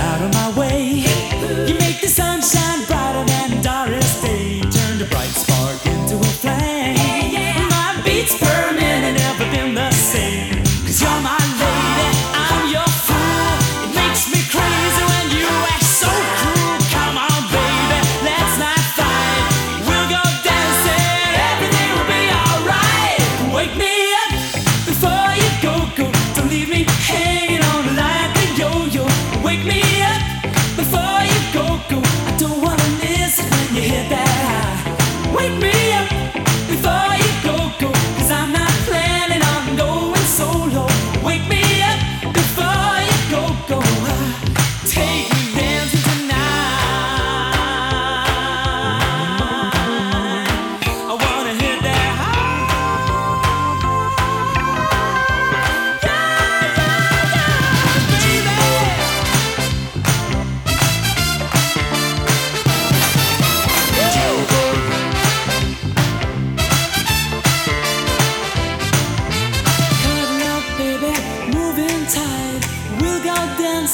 out of my way. You make the sunshine brighter than Doris Day. Turn the bright spark into a flame.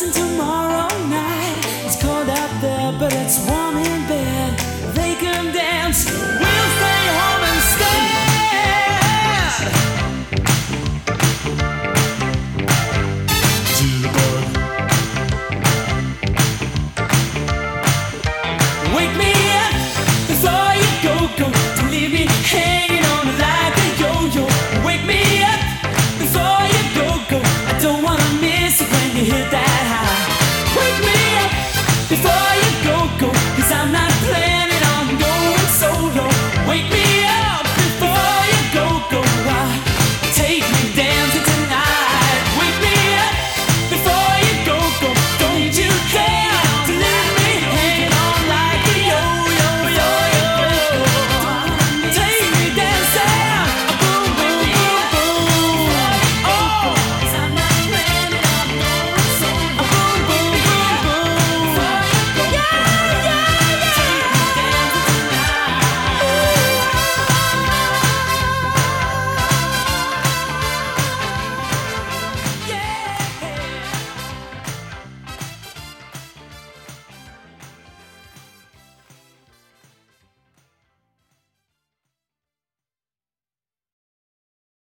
and tomorrow.